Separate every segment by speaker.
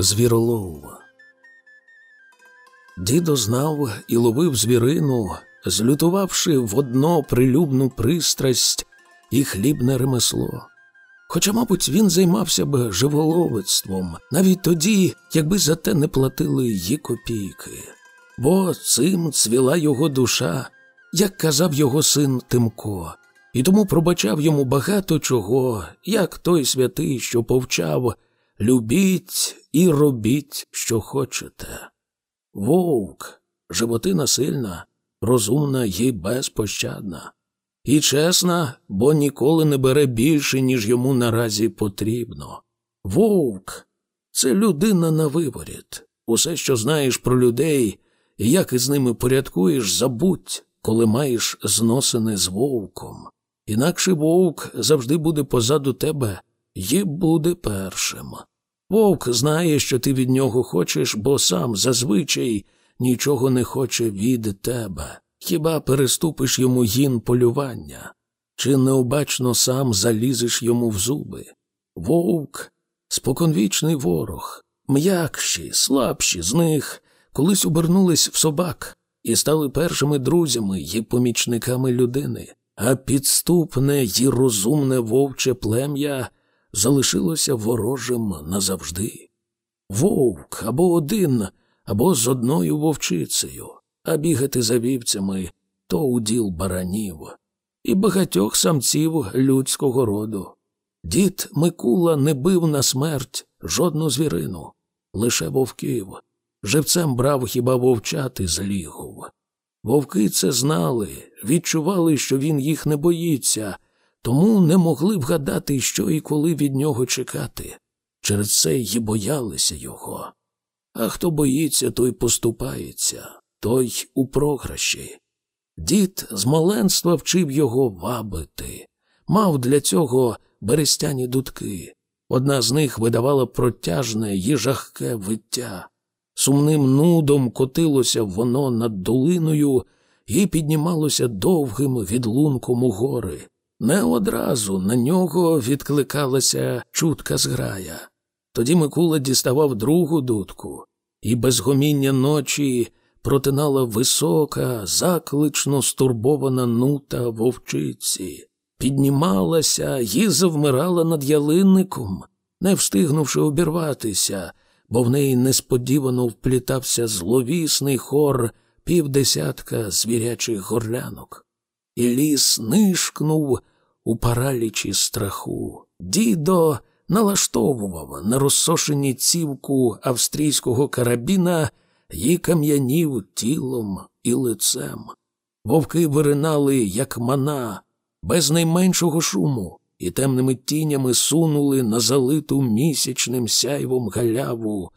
Speaker 1: Звіролов. Дідо знав і ловив звірину, злютувавши в одно прилюбну пристрасть і хлібне ремесло. Хоча, мабуть, він займався б живоловицтвом навіть тоді, якби за те не платили її копійки. Бо цим цвіла його душа, як казав його син Тимко, і тому пробачав йому багато чого, як той святий, що повчав любіть і робіть, що хочете. Вовк, животина сильна, розумна і безпощадна. І чесна, бо ніколи не бере більше, ніж йому наразі потрібно. Вовк це людина на виворіт. Усе, що знаєш про людей, як із ними порядкуєш, забудь, коли маєш зносини з вовком. Інакше вовк завжди буде позаду тебе і буде першим. Вовк знає, що ти від нього хочеш, бо сам зазвичай нічого не хоче від тебе. Хіба переступиш йому гін полювання, чи необачно сам залізеш йому в зуби? Вовк споконвічний ворог, м'якші, слабші з них колись обернулись в собак і стали першими друзями і помічниками людини, а підступне й розумне вовче плем'я залишилося ворожим назавжди. Вовк або один, або з одною вовчицею, а бігати за вівцями то уділ баранів і багатьох самців людського роду. Дід Микула не бив на смерть жодну звірину, лише вовків. Живцем брав хіба вовчати з лігов. Вовки це знали, відчували, що він їх не боїться, тому не могли вгадати, що і коли від нього чекати. Через це й боялися його. А хто боїться, той поступається, той у програші. Дід з маленства вчив його вабити, мав для цього берестяні дудки. Одна з них видавала протяжне й жахке виття. Сумним нудом котилося воно над долиною і піднімалося довгим відлунком у гори. Не одразу на нього відкликалася чутка зграя. Тоді Микула діставав другу дудку, і без гоміння ночі протинала висока, заклично стурбована нута вовчиці, піднімалася і завмирала над ялинником, не встигнувши обірватися, бо в неї несподівано вплітався зловісний хор півдесятка звірячих горлянок. І ліс нишкнув у паралічі страху. Дідо налаштовував на розсошені цівку австрійського карабіна і кам'янів тілом і лицем. Вовки виринали, як мана, без найменшого шуму, і темними тінями сунули на залиту місячним сяйвом галяву.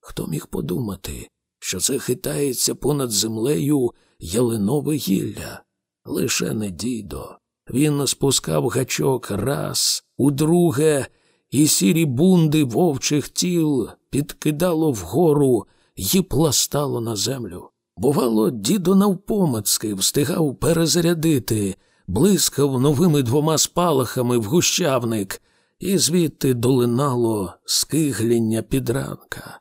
Speaker 1: Хто міг подумати, що це хитається понад землею ялинове гілля? Лише не дідо. Він спускав гачок раз, удруге, і сірі бунди вовчих тіл підкидало вгору й пластало на землю. Бувало, дідо навпомацки встигав перезарядити, блискав новими двома спалахами в гущавник, і звідти долинало скигління підранка.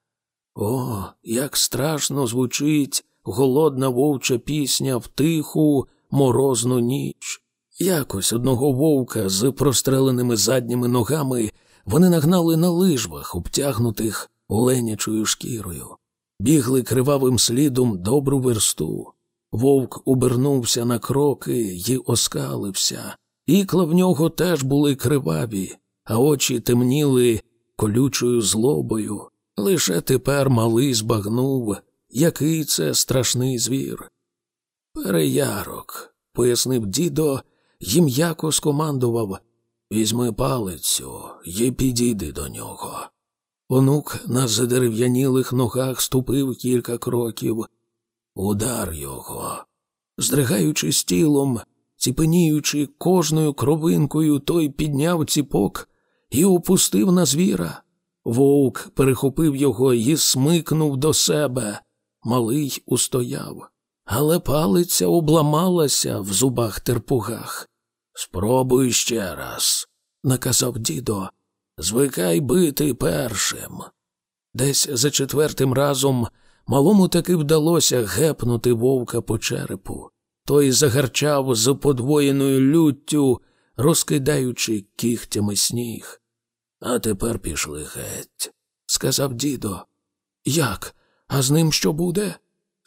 Speaker 1: О, як страшно звучить голодна вовча пісня в тиху, морозну ніч. Якось одного вовка з простреленими задніми ногами вони нагнали на лижвах, обтягнутих оленячою шкірою, бігли кривавим слідом добру версту. Вовк обернувся на кроки й оскалився. Ікла в нього теж були криваві, а очі темніли колючою злобою. Лише тепер малий збагнув, який це страшний звір. Переярок, пояснив дідо, їм м'яко скомандував Візьми палицю і підійди до нього. Онук на задерев'янілих ногах ступив кілька кроків. Удар його. Здригаючись тілом, ціпеніючи кожною кровинкою, той підняв ціпок і опустив на звіра. Вовк перехопив його і смикнув до себе. Малий устояв. Але палиця обламалася в зубах терпугах. Спробуй ще раз, наказав дідо. Звикай бити першим. Десь за четвертим разом малому таки вдалося гепнути вовка по черепу. Той загарчав з подвоєною люттю, розкидаючи кігтями сніг. А тепер пішли геть, сказав дідо. Як? А з ним що буде?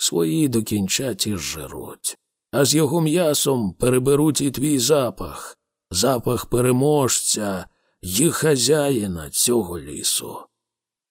Speaker 1: Свої докінчать і жируть. А з його м'ясом переберуть і твій запах, запах переможця й хазяїна цього лісу.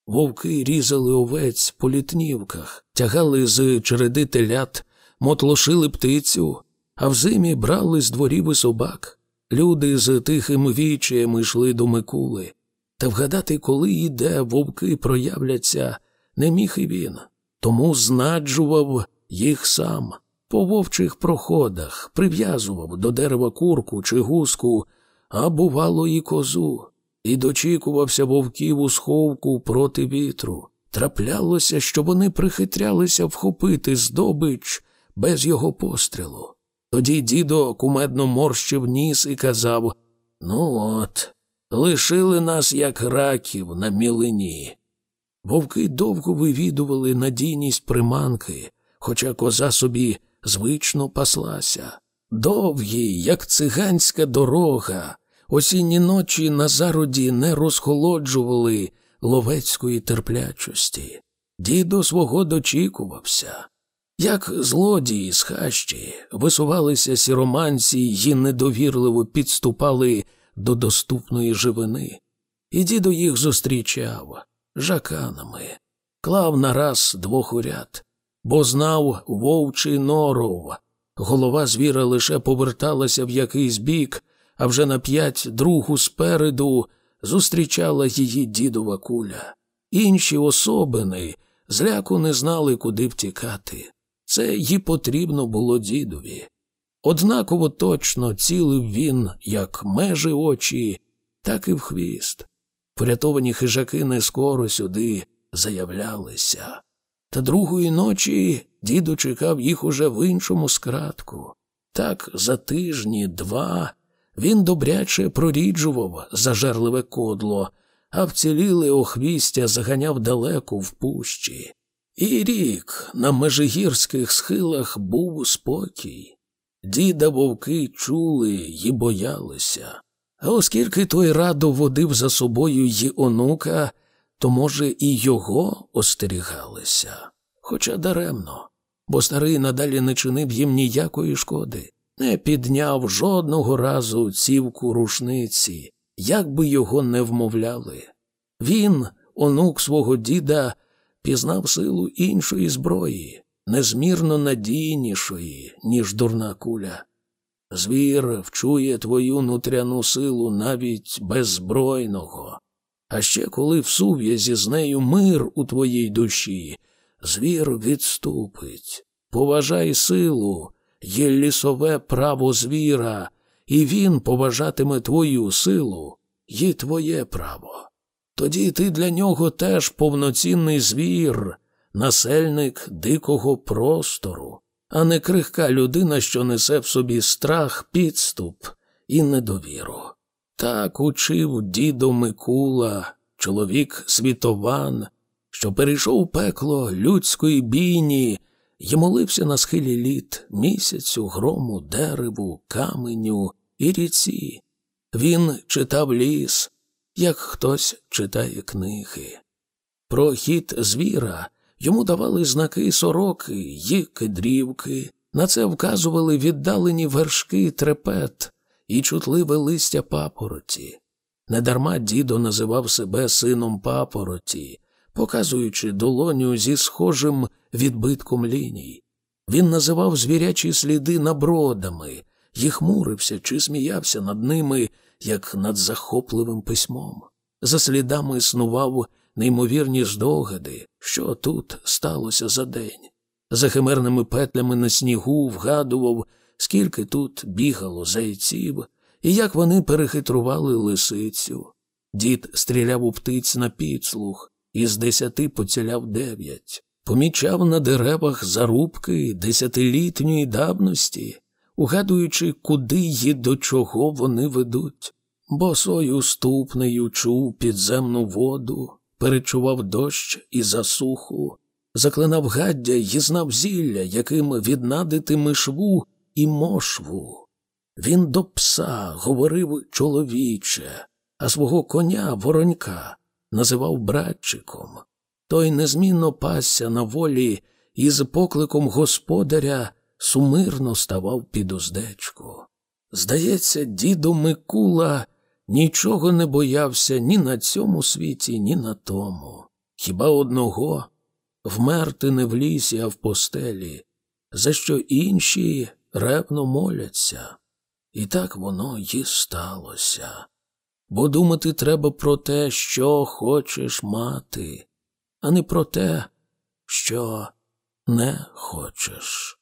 Speaker 1: Вовки різали овець по літнівках, тягали з череди телят, мотлошили птицю, а в зимі брали з дворів і собак. Люди з тихим вічаєм йшли до Микули. Та вгадати, коли і де вовки проявляться, не міг і він, тому знаджував їх сам. По вовчих проходах прив'язував до дерева курку чи гуску, а бувало, і козу, і дочікувався вовків у сховку проти вітру. Траплялося, що вони прихитрялися вхопити здобич без його пострілу. Тоді дідо кумедно морщив ніс і казав Ну от, лишили нас, як раків, на мілині. Вовки довго вивідували надійність приманки, хоча коза собі звично паслася. Довгі, як циганська дорога, осінні ночі на зароді не розхолоджували ловецької терплячості. Дідо свого дочікувався. Як злодії з хащі висувалися сіроманці й недовірливо підступали до доступної живини, і дідо їх зустрічав жаканами, клав нараз двох уряд, бо знав вовчий норов. Голова звіра лише поверталася в якийсь бік, а вже на п'ять другу спереду зустрічала її дідова куля. Інші особини зляку не знали, куди втікати. Це їй потрібно було дідові. Однаково точно цілив він як межі очі, так і в хвіст. Порятовані хижаки не скоро сюди заявлялися. Та другої ночі дідо чекав їх уже в іншому скратку. Так за тижні два він добряче проріджував зажерливе кодло, а вціліле охвістя заганяв далеко в пущі. І рік на межигірських схилах був спокій. Діда вовки чули й боялися. А оскільки той радо водив за собою й онука, то, може, і його остерігалися, хоча даремно, бо старий надалі не чинив їм ніякої шкоди, не підняв жодного разу цівку рушниці, як би його не вмовляли. Він, онук свого діда, пізнав силу іншої зброї, незмірно надійнішої, ніж дурна куля. Звір вчує твою нутряну силу навіть беззбройного, а ще коли в сув'язі з нею мир у твоїй душі, звір відступить. Поважай силу, є лісове право звіра, і він поважатиме твою силу і твоє право. Тоді ти для нього теж повноцінний звір, насельник дикого простору, а не крихка людина, що несе в собі страх, підступ і недовіру. Так учив дідо Микула, чоловік світован, що перейшов пекло людської бійні і молився на схилі літ місяцю, грому, дереву, каменю і ріці. Він читав ліс, як хтось читає книги. Про хід звіра йому давали знаки сороки й кедрівки, на це вказували віддалені вершки трепет і чутливе листя папороті. Недарма дідо називав себе сином папороті, показуючи долоню зі схожим відбитком ліній. Він називав звірячі сліди набродами, і хмурився чи сміявся над ними, як над захопливим письмом. За слідами існував неймовірні здогади, що тут сталося за день. За химерними петлями на снігу вгадував, скільки тут бігало зайців, і як вони перехитрували лисицю. Дід стріляв у птиць на підслух, і з десяти поціляв дев'ять, помічав на деревах зарубки десятилітньої давності, угадуючи, куди й до чого вони ведуть. Босою ступнею чув підземну воду, перечував дощ і засуху, заклинав гаддя й знав зілля, яким віднадити мишву і мошву. Він до пса говорив чоловіче, а свого коня воронька називав братчиком. Той незмінно пасся на волі і з покликом господаря сумирно ставав під уздечку. Здається, дідо Микула нічого не боявся ні на цьому світі, ні на тому. Хіба одного вмерти не в лісі, а в постелі, за що інші ревно моляться. І так воно й сталося. Бо думати треба про те, що хочеш мати, а не про те, що не хочеш.